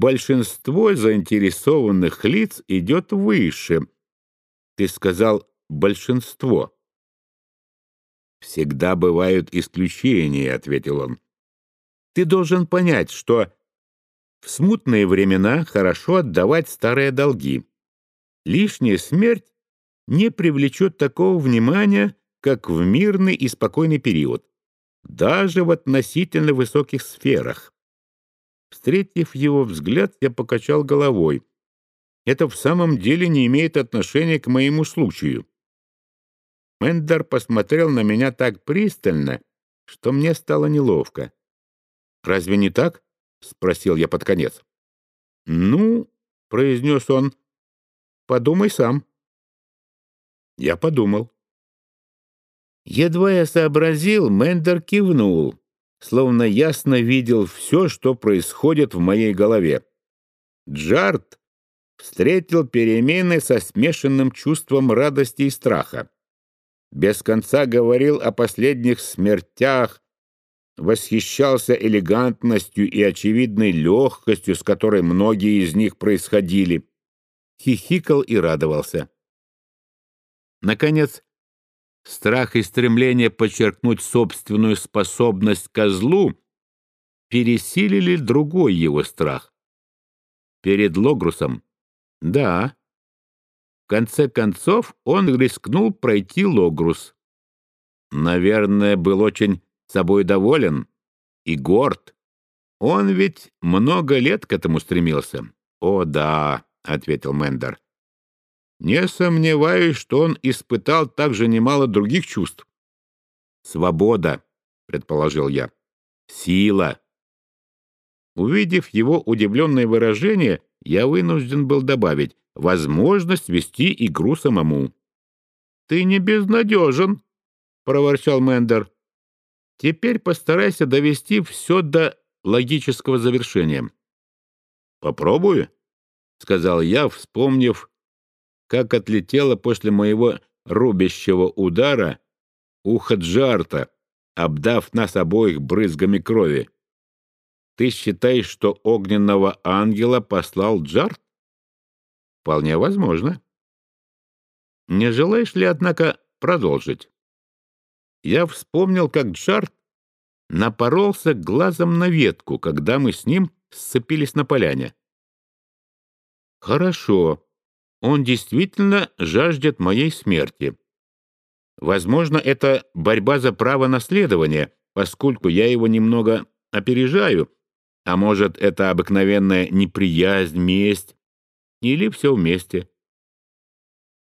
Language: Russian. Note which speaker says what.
Speaker 1: большинство заинтересованных лиц идет выше. Ты сказал «большинство». «Всегда бывают исключения», — ответил он. «Ты должен понять, что в смутные времена хорошо отдавать старые долги. Лишняя смерть не привлечет такого внимания, как в мирный и спокойный период, даже в относительно высоких сферах. Встретив его взгляд, я покачал головой. Это в самом деле не имеет отношения к моему случаю. Мендер посмотрел на меня так пристально, что мне стало неловко. «Разве не так?» — спросил я под конец. «Ну», — произнес он, — «подумай сам». Я подумал. Едва я сообразил, Мендер кивнул словно ясно видел все, что происходит в моей голове. Джарт встретил перемены со смешанным чувством радости и страха. Без конца говорил о последних смертях, восхищался элегантностью и очевидной легкостью, с которой многие из них происходили, хихикал и радовался. Наконец, Страх и стремление подчеркнуть собственную способность козлу пересилили другой его страх. Перед Логрусом. Да. В конце концов он рискнул пройти Логрус. Наверное, был очень собой доволен и горд. Он ведь много лет к этому стремился. «О, да», — ответил Мендер. Не сомневаюсь, что он испытал также немало других чувств. «Свобода», — предположил я. «Сила». Увидев его удивленное выражение, я вынужден был добавить возможность вести игру самому. «Ты не безнадежен», — проворчал Мендер. «Теперь постарайся довести все до логического завершения». «Попробую», — сказал я, вспомнив как отлетело после моего рубящего удара ухо Джарта, обдав нас обоих брызгами крови. Ты считаешь, что огненного ангела послал Джарт? Вполне возможно. Не желаешь ли, однако, продолжить? Я вспомнил, как Джарт напоролся глазом на ветку, когда мы с ним сцепились на поляне. Хорошо, он действительно жаждет моей смерти. Возможно, это борьба за право наследования, поскольку я его немного опережаю, а может, это обыкновенная неприязнь, месть, или все вместе.